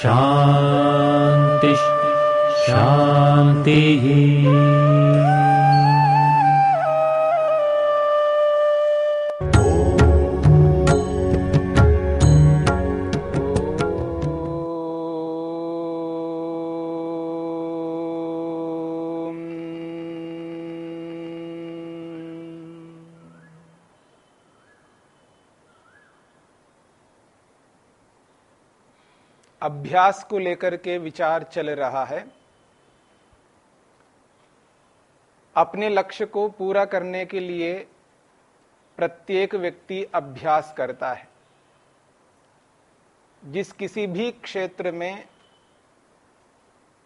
शान्तिः शान्तिः अभ्यास को लेकर के विचार चल रहा है। अपने लक्ष्य को पूरा करने के लिए प्रत्येक व्यक्ति अभ्यास करता है। जिस किसी भी क्षेत्र में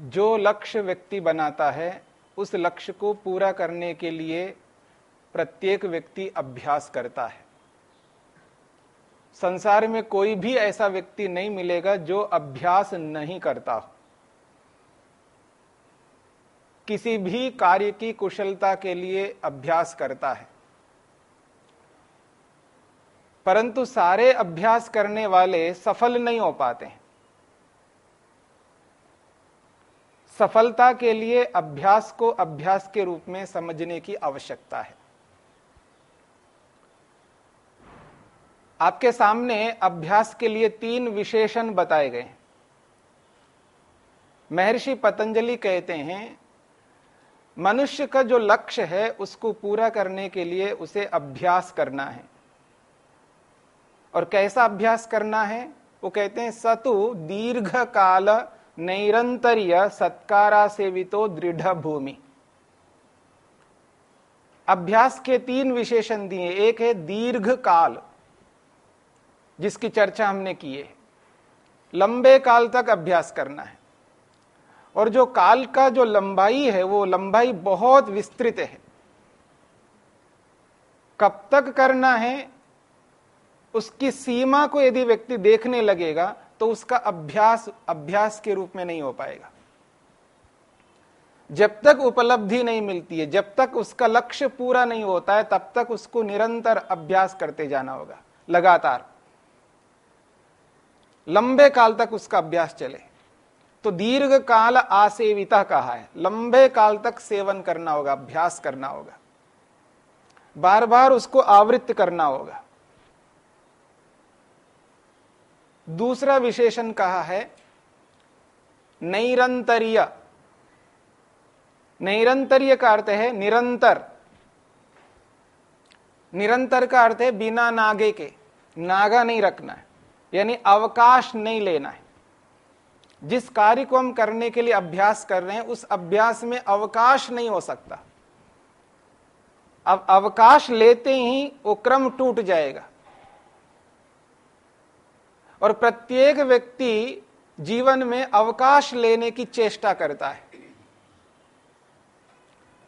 जो लक्ष्य व्यक्ति बनाता है, उस लक्ष्य को पूरा करने के लिए प्रत्येक व्यक्ति अभ्यास करता है। संसार में कोई भी ऐसा व्यक्ति नहीं मिलेगा जो अभ्यास नहीं करता हो। किसी भी कार्य की कुशलता के लिए अभ्यास करता है। परंतु सारे अभ्यास करने वाले सफल नहीं हो पाते हैं। सफलता के लिए अभ्यास को अभ्यास के रूप में समझने की आवश्यकता है। आपके सामने अभ्यास के लिए तीन विशेषण बताए गए महर्षि पतंजलि कहते हैं, मनुष्य का जो लक्ष्य है, उसको पूरा करने के लिए उसे अभ्यास करना है। और कैसा अभ्यास करना है? वो कहते हैं, सतु दीर्घ काल नैरंतर्य सत्कारा सेवितो दृढ़ भूमि। अभ्यास के तीन विशेषण दिए। एक है दीर्घ काल जिसकी चर्चा हमने की है, लंबे काल तक अभ्यास करना है। और जो काल का जो लंबाई है, वो लंबाई बहुत विस्तृत है। कब तक करना है, उसकी सीमा को यदि व्यक्ति देखने लगेगा तो उसका अभ्यास अभ्यास के रूप में नहीं हो पाएगा। जब तक उपलब्धि नहीं मिलती है, जब तक उसका लक्ष्य पूरा नहीं होता है, तब तक उसको निरंतर अभ्यास करते जाना होगा, लगातार। लंबे काल तक उसका अभ्यास चले। तो दीर्घ काल आसेविता कहा है। लंबे काल तक सेवन करना होगा, अभ्यास करना होगा। बार बार उसको आवृत्त करना होगा। दूसरा विशेषण कहा है, नैरंतरीय। नैरंतरीय का अर्थ है निरंतर। निरंतर का अर्थ है बिना नागे के। नागा नहीं रखना है। यानी अवकाश नहीं लेना है। जिस कार्य को हम करने के लिए अभ्यास कर रहे हैं, उस अभ्यास में अवकाश नहीं हो सकता। अब अवकाश लेते ही वो क्रम टूट जाएगा। और प्रत्येक व्यक्ति जीवन में अवकाश लेने की चेष्टा करता है।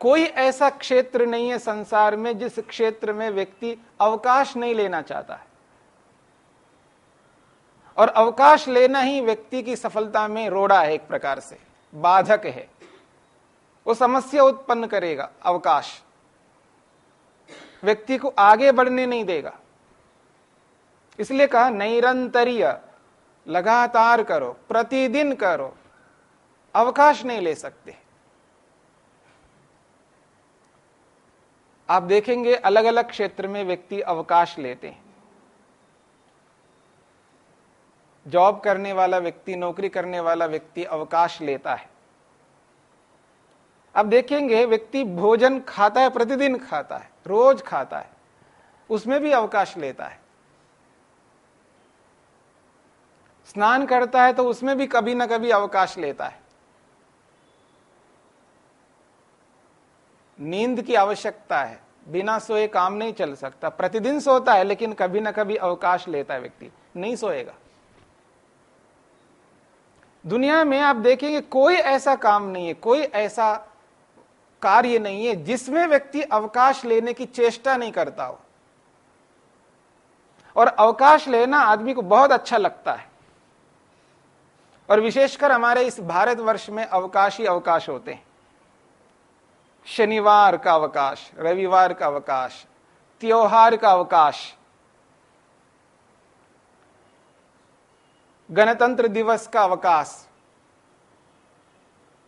कोई ऐसा क्षेत्र नहीं है संसार में जिस क्षेत्र में व्यक्ति अवकाश नहीं लेना चाहता है। और अवकाश लेना ही व्यक्ति की सफलता में रोड़ा है एक प्रकार से। बाधक है। वो समस्या उत्पन्न करेगा, अवकाश। व्यक्ति को आगे बढ़ने नहीं देगा। इसलिए कहा, निरंतरीय, लगातार करो, प्रतिदिन करो, अवकाश नहीं ले सकते। आप देखेंगे अलग अलग क्षेत्र में व्यक्ति अवकाश लेते हैं। जॉब करने वाला व्यक्ति, नौकरी करने वाला व्यक्ति अवकाश लेता है। अब देखेंगे, व्यक्ति भोजन खाता है, प्रतिदिन खाता है, रोज खाता है, उसमें भी अवकाश लेता है। स्नान करता है तो उसमें भी कभी ना कभी अवकाश लेता है। नींद की आवश्यकता है, बिना सोए काम नहीं चल सकता, प्रतिदिन सोता है, लेकिन कभी ना कभी अवकाश लेता है व्यक्ति, नहीं सोएगा। दुनिया में आप देखेंगे, कोई ऐसा काम नहीं है, कोई ऐसा कार्य नहीं है जिसमें व्यक्ति अवकाश लेने की चेष्टा नहीं करता हो। और अवकाश लेना आदमी को बहुत अच्छा लगता है। और विशेषकर हमारे इस भारतवर्ष में अवकाश अवकाश होते हैं। शनिवार का अवकाश, रविवार का अवकाश, त्योहार का अवकाश गणतंत्र दिवस का अवकाश,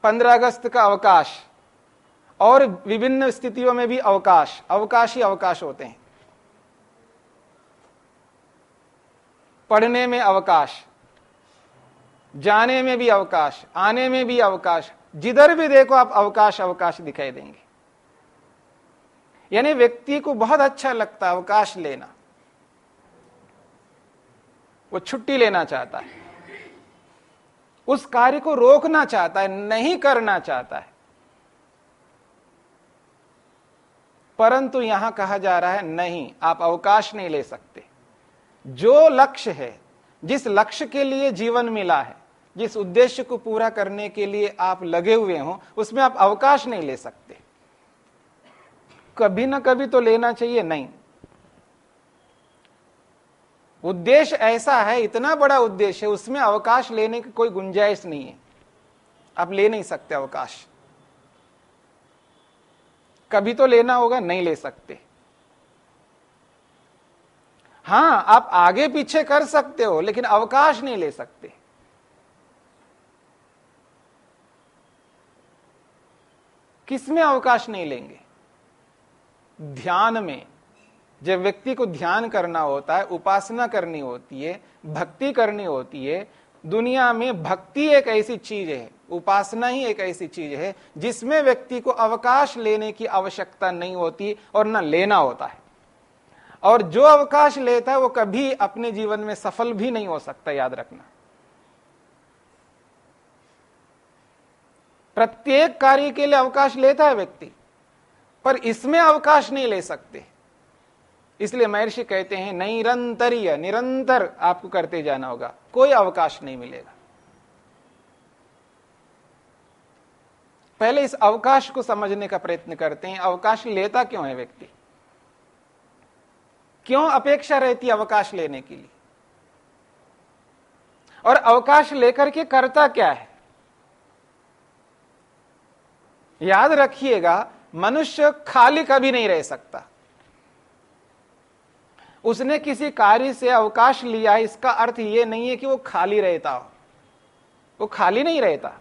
पंद्रह अगस्त का अवकाश और विभिन्न स्थितियों में भी अवकाश अवकाश अवकाश होते हैं। पढ़ने में अवकाश, जाने में भी अवकाश, आने में भी अवकाश, जिधर भी देखो आप अवकाश अवकाश दिखाई देंगे। यानी व्यक्ति को बहुत अच्छा लगता है अवकाश लेना। वो छुट्टी लेना चाहता है। उस कार्य को रोकना चाहता है, नहीं करना चाहता है। परंतु यहाँ कहा जा रहा है, नहीं, आप अवकाश नहीं ले सकते। जो लक्ष्य है, जिस लक्ष्य के लिए जीवन मिला है, जिस उद्देश्य को पूरा करने के लिए आप लगे हुए हो, उसमें आप अवकाश नहीं ले सकते। कभी ना कभी तो लेना चाहिए, नहीं। उद्देश्य ऐसा है, इतना बड़ा उद्देश्य है, उसमें अवकाश लेने की कोई गुंजाइश नहीं है। आप ले नहीं सकते अवकाश। कभी तो लेना होगा, नहीं ले सकते। हाँ, आप आगे पीछे कर सकते हो, लेकिन अवकाश नहीं ले सकते। किसमें अवकाश नहीं लेंगे? ध्यान में। जब व्यक्ति को ध्यान करना होता है, उपासना करनी होती है, भक्ति करनी होती है, दुनिया में भक्ति एक ऐसी चीज़ है, उपासना ही एक ऐसी चीज़ है, जिसमें व्यक्ति को अवकाश लेने की आवश्यकता नहीं होती और न लेना होता है। और जो अवकाश लेता है, वो कभी अपने जीवन में सफल भी नहीं हो सकता, याद रखना। प्रत्येक कार्य के लिए अवकाश लेता है व्यक्ति, पर इसमें अवकाश नहीं ले सकते। इसलिए महर्षि कहते हैं, निरंतरीय, निरंतर आपको करते जाना होगा। कोई अवकाश नहीं मिलेगा। पहले इस अवकाश को समझने का प्रयत्न करते हैं। अवकाश लेता क्यों है व्यक्ति? क्यों अपेक्षा रहती अवकाश लेने के लिए? और अवकाश लेकर के करता क्या है? याद रखिएगा, मनुष्य खाली कभी नहीं रह सकता। उसने किसी कार्य से अवकाश लिया, इसका अर्थ यह नहीं है कि वो खाली रहता हो। वो खाली नहीं रहता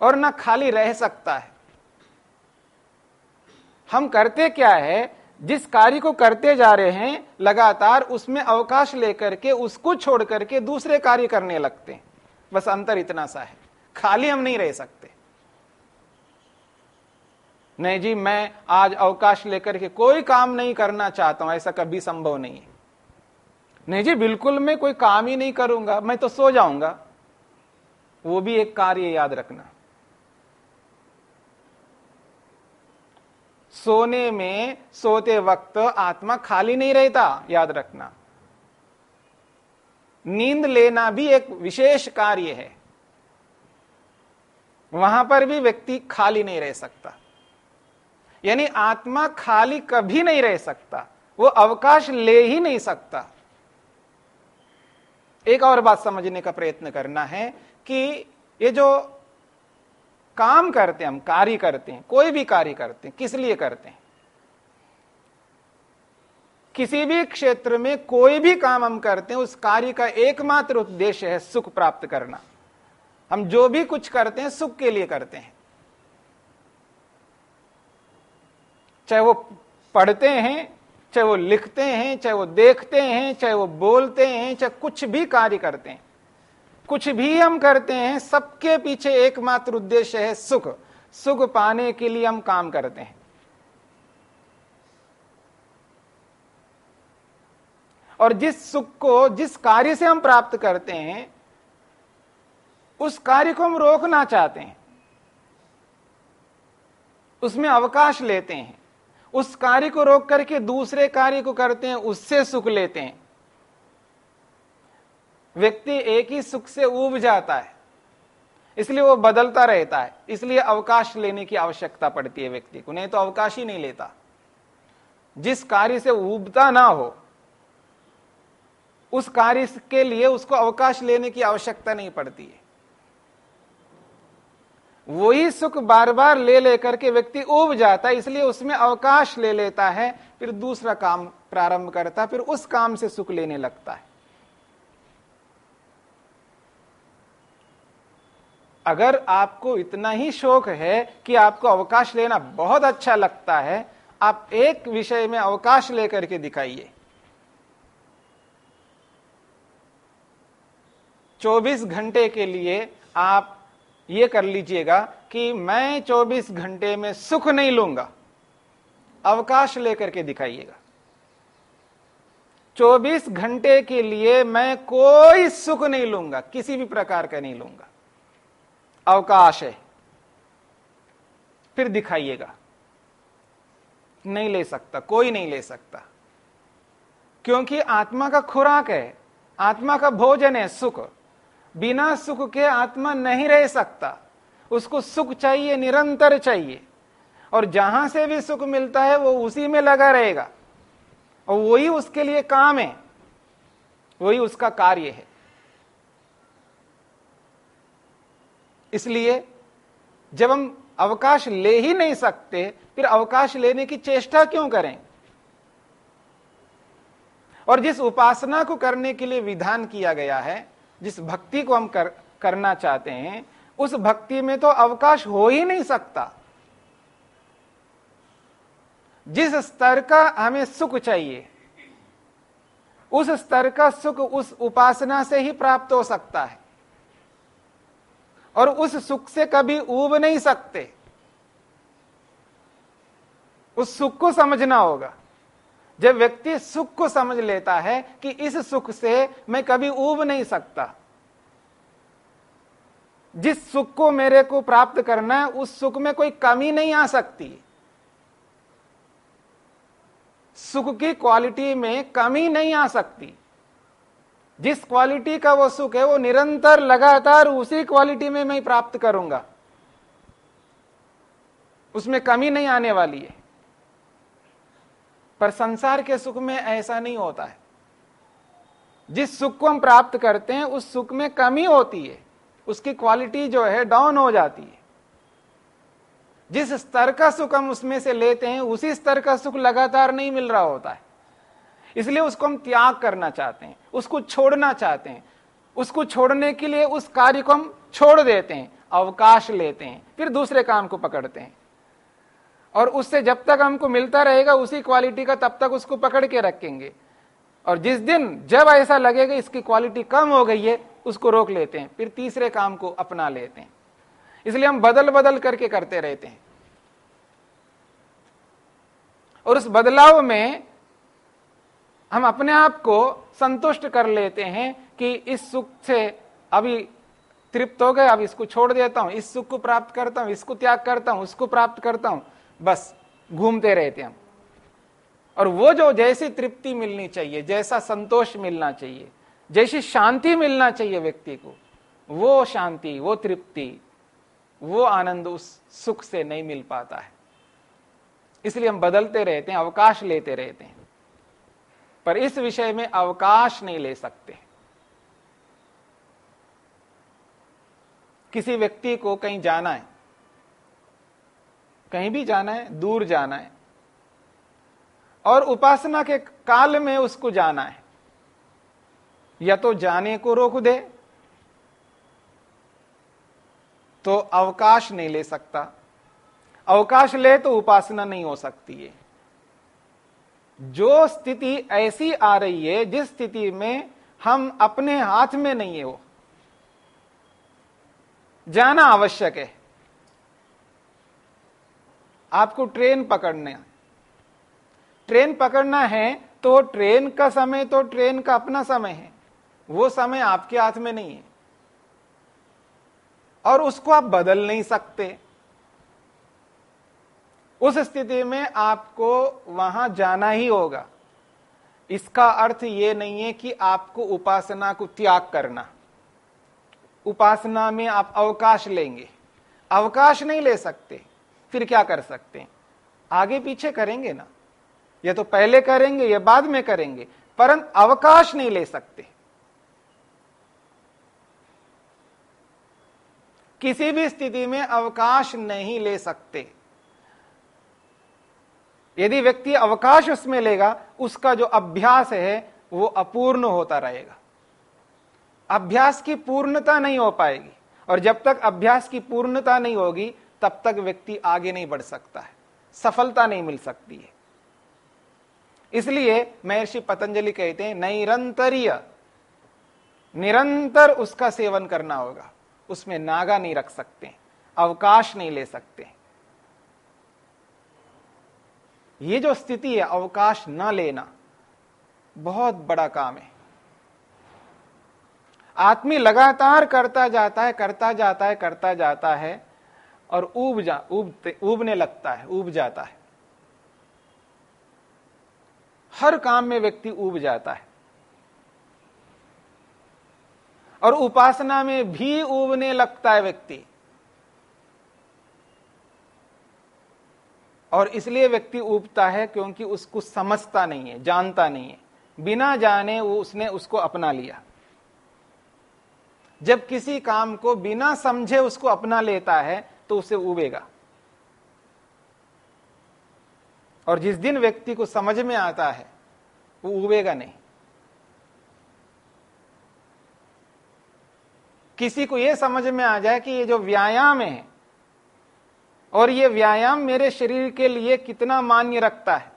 और ना खाली रह सकता है। हम करते क्या है? जिस कार्य को करते जा रहे हैं, लगातार उसमें अवकाश लेकर के, उसको छोड़ करके दूसरे कार्य करने लगते हैं। बस अंतर इतना सा है। खाली हम नहीं रह सकते। नहीं जी, मैं आज अवकाश लेकर के कोई काम नहीं करना चाहता हूँ, ऐसा कभी संभव नहीं है। नहीं जी, बिल्कुल मैं कोई काम ही नहीं करूँगा, मैं तो सो जाऊँगा। वो भी एक कार्य याद रखना। सोने में, सोते वक्त आत्मा खाली नहीं रहता, याद रखना। नींद लेना भी एक विशेष कार्य है। वहाँ पर भी व्यक्ति खाली नहीं रह सकता। यानी आत्मा खाली कभी नहीं रह सकता। वो अवकाश ले ही नहीं सकता। एक और बात समझने का प्रयत्न करना है कि ये जो काम करते हैं, हम कार्य करते हैं, कोई भी कार्य करते हैं, किस लिए करते हैं? किसी भी क्षेत्र में कोई भी काम हम करते हैं, उस कार्य का एकमात्र उद्देश्य है सुख प्राप्त करना। हम जो भी कुछ करते हैं, सुख के लिए करते हैं। चाहे वो पढ़ते हैं, चाहे वो लिखते हैं, चाहे वो देखते हैं, चाहे वो बोलते हैं, चाहे कुछ भी कार्य करते हैं। कुछ भी हम करते हैं, सबके पीछे एकमात्र उद्देश्य है सुख। सुख पाने के लिए हम काम करते हैं। और जिस सुख को, जिस कार्य से हम प्राप्त करते हैं, उस कार्य को हम रोकना चाहते हैं। उसमें अवकाश लेते हैं। उस कार्य को रोक करके दूसरे कार्य को करते हैं, उससे सुख लेते हैं। व्यक्ति एक ही सुख से उब जाता है, इसलिए वो बदलता रहता है, इसलिए अवकाश लेने की आवश्यकता पड़ती है व्यक्ति को, नहीं तो अवकाश ही नहीं लेता। जिस कार्य से उबता ना हो, उस कार्य के लिए उसको अवकाश लेने की आवश्यकता नहीं पड़ती है। वही सुख बार बार ले लेकर के व्यक्ति उब जाता है, इसलिए उसमें अवकाश ले लेता है, फिर दूसरा काम प्रारंभ करता है, फिर उस काम से सुख लेने लगता है। अगर आपको इतना ही शौक है कि आपको अवकाश लेना बहुत अच्छा लगता है, आप एक विषय में अवकाश लेकर के दिखाइए। 24 घंटे के लिए आप ये कर लीजिएगा कि मैं 24 घंटे में सुख नहीं लूँगा। अवकाश लेकर के दिखाइएगा। 24 घंटे के लिए मैं कोई सुख नहीं लूँगा, किसी भी प्रकार का नहीं लूँगा। अवकाश है। फिर दिखाइएगा। नहीं ले सकता, कोई नहीं ले सकता। क्योंकि आत्मा का खुराक है, आत्मा का भोजन है सुख। बिना सुख के आत्मा नहीं रह सकता। उसको सुख चाहिए, निरंतर चाहिए। और जहाँ से भी सुख मिलता है, वो उसी में लगा रहेगा। और वही उसके लिए काम है। वही उसका कार्य है। इसलिए जब हम अवकाश ले ही नहीं सकते, फिर अवकाश लेने की चेष्टा क्यों करें? और जिस उपासना को करने के लिए विधान किया गया है जिस भक्ति को हम कर, करना चाहते हैं उस भक्ति में तो अवकाश हो ही नहीं सकता। जिस स्तर का हमें सुख चाहिए उस स्तर का सुख उस उपासना से ही प्राप्त हो सकता है। और उस सुख से कभी ऊब नहीं सकते। उस सुख को समझना होगा। जब व्यक्ति सुख को समझ लेता है कि इस सुख से मैं कभी उब नहीं सकता, जिस सुख को मेरे को प्राप्त करना है, उस सुख में कोई कमी नहीं आ सकती। सुख की क्वालिटी में कमी नहीं आ सकती। जिस क्वालिटी का वो सुख है, वो निरंतर लगातार उसी क्वालिटी में मैं प्राप्त करूँगा। उसमें कमी नहीं आने वाली है। पर संसार के सुख में ऐसा नहीं होता है। जिस सुख को हम प्राप्त करते हैं, उस सुख में कमी होती है। उसकी क्वालिटी जो है डाउन हो जाती है। जिस स्तर का सुख हम उसमें से लेते हैं, उसी स्तर का सुख लगातार नहीं मिल रहा होता है। इसलिए उसको हम त्याग करना चाहते हैं, उसको छोड़ना चाहते हैं। उसको छोड़ने के लिए उस कार्य को हम छोड़ देते हैं, अवकाश लेते हैं, फिर दूसरे काम को पकड़ते हैं। और उससे जब तक हमको मिलता रहेगा, उसी क्वालिटी का तब तक उसको पकड़ के रखेंगे। और जिस दिन, जब ऐसा लगेगा इसकी क्वालिटी कम हो गई है, उसको रोक लेते हैं, फिर तीसरे काम को अपना लेते हैं। इसलिए हम बदल बदल करके करते रहते हैं। और उस बदलाव में हम अपने आप को संतुष्ट कर लेते हैं कि इस सुख से अभी तृप्त हो गए, अब इसको छोड़ देता हूँ, इस सुख को प्राप्त करता हूँ, इसको त्याग करता हूँ, उसको प्राप्त करता हूँ। बस, घूमते रहते हम। और वो जो जैसी तृप्ति मिलनी चाहिए, जैसा संतोष मिलना चाहिए, जैसी शांति मिलना चाहिए व्यक्ति को, वो शांति, वो तृप्ति, वो आनंद उस सुख से नहीं मिल पाता है। इसलिए हम बदलते रहते हैं, अवकाश लेते रहते हैं। पर इस विषय में अवकाश नहीं ले सकते। किसी व्यक्ति को कहीं जाना है कहीं भी जाना है, दूर जाना है। और उपासना के काल में उसको जाना है। या तो जाने को रोक दे तो अवकाश नहीं ले सकता। अवकाश ले तो उपासना नहीं हो सकती है। जो स्थिति ऐसी आ रही है, जिस स्थिति में हम अपने हाथ में नहीं है वो जाना आवश्यक है। आपको ट्रेन पकड़ना। ट्रेन पकड़ना है तो ट्रेन का समय तो ट्रेन का अपना समय है। वो समय आपके हाथ में नहीं है। और उसको आप बदल नहीं सकते। उस स्थिति में आपको वहाँ जाना ही होगा। इसका अर्थ यह नहीं है कि आपको उपासना को त्याग करना। उपासना में आप अवकाश लेंगे। अवकाश नहीं ले सकते। फिर क्या कर सकते हैं? आगे पीछे करेंगे ना? ये तो पहले करेंगे, या बाद में करेंगे, परंतु अवकाश नहीं ले सकते। किसी भी स्थिति में अवकाश नहीं ले सकते। यदि व्यक्ति अवकाश उसमें लेगा, उसका जो अभ्यास है, वो अपूर्ण होता रहेगा। अभ्यास की पूर्णता नहीं हो पाएगी, और जब तक अभ्यास की पूर्णता नहीं होगी तब तक व्यक्ति आगे नहीं बढ़ सकता है। सफलता नहीं मिल सकती है। इसलिए महर्षि पतंजलि कहते हैं, निरंतरीय, निरंतर उसका सेवन करना होगा। उसमें नागा नहीं रख सकते, अवकाश नहीं ले सकते। ये जो स्थिति है, अवकाश न लेना, बहुत बड़ा काम है। आदमी लगातार करता जाता है, करता जाता है, करता जाता है और उब जा उबते उबने लगता है उब जाता है। हर काम में व्यक्ति उब जाता है। और उपासना में भी उबने लगता है व्यक्ति। और इसलिए व्यक्ति उबता है क्योंकि उसको समझता नहीं है, जानता नहीं है। बिना जाने वो उसने उसको अपना लिया। जब किसी काम को बिना समझे उसको अपना लेता है तो उसे उबेगा। और जिस दिन व्यक्ति को समझ में आता है, वो उबेगा नहीं। किसी को यह समझ में आ जाए कि ये जो व्यायाम है, और ये व्यायाम मेरे शरीर के लिए कितना मान्य रखता है,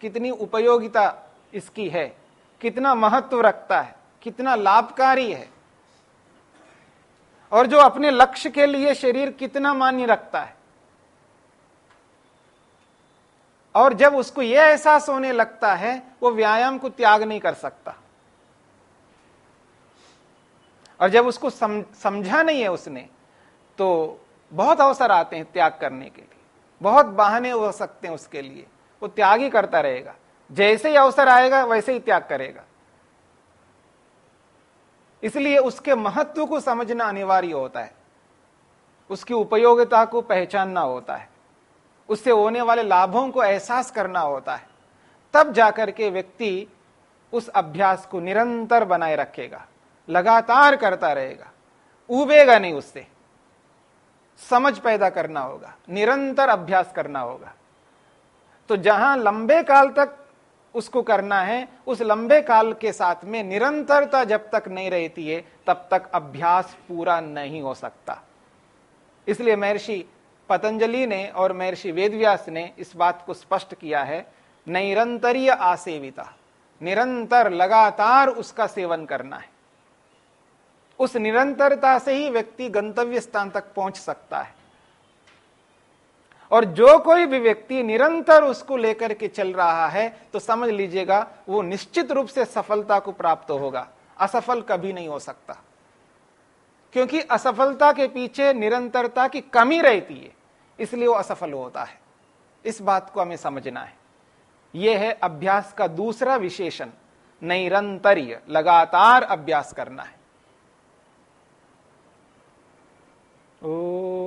कितनी उपयोगिता इसकी है, कितना महत्व रखता है, कितना लाभकारी है और जो अपने लक्ष्य के लिए शरीर कितना मान्य रखता है। और जब उसको यह एहसास होने लगता है वो व्यायाम को त्याग नहीं कर सकता। और जब उसको सम, समझा नहीं है उसने तो बहुत अवसर आते हैं त्याग करने के लिए। बहुत बहाने हो सकते हैं उसके लिए। वो त्याग ही करता रहेगा। जैसे ही अवसर आएगा वैसे ही त्याग करेगा। इसलिए उसके महत्व को समझना अनिवार्य होता है। उसकी उपयोगिता को पहचानना होता है। उससे होने वाले लाभों को एहसास करना होता है। तब जाकर के व्यक्ति उस अभ्यास को निरंतर बनाए रखेगा, लगातार करता रहेगा। उबेगा नहीं उससे। समझ पैदा करना होगा, निरंतर अभ्यास करना होगा। तो जहाँ लंबे काल तक उसको करना है, उस लंबे काल के साथ में निरंतरता जब तक नहीं रहती है, तब तक अभ्यास पूरा नहीं हो सकता। इसलिए महर्षि पतंजलि ने और महर्षि वेदव्यास ने इस बात को स्पष्ट किया है, निरंतरीय आसेविता, निरंतर लगातार उसका सेवन करना है। उस निरंतरता से ही व्यक्ति गंतव्य स्थान तक पहुँच सकता है। और जो कोई भी व्यक्ति निरंतर उसको लेकर के चल रहा है तो समझ लीजिएगा, वो निश्चित रूप से सफलता को प्राप्त होगा। असफल कभी नहीं हो सकता। क्योंकि असफलता के पीछे निरंतरता की कमी रहती है, इसलिए वो असफल होता है। इस बात को हमें समझना है। यह है अभ्यास का दूसरा विशेषण, निरंतर्य, लगातार अभ्यास करना है। ओ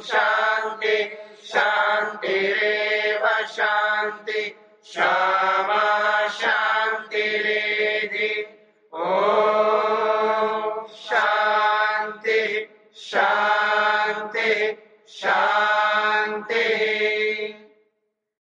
शान्ति शान्तिरेव शान्ति। श्यामा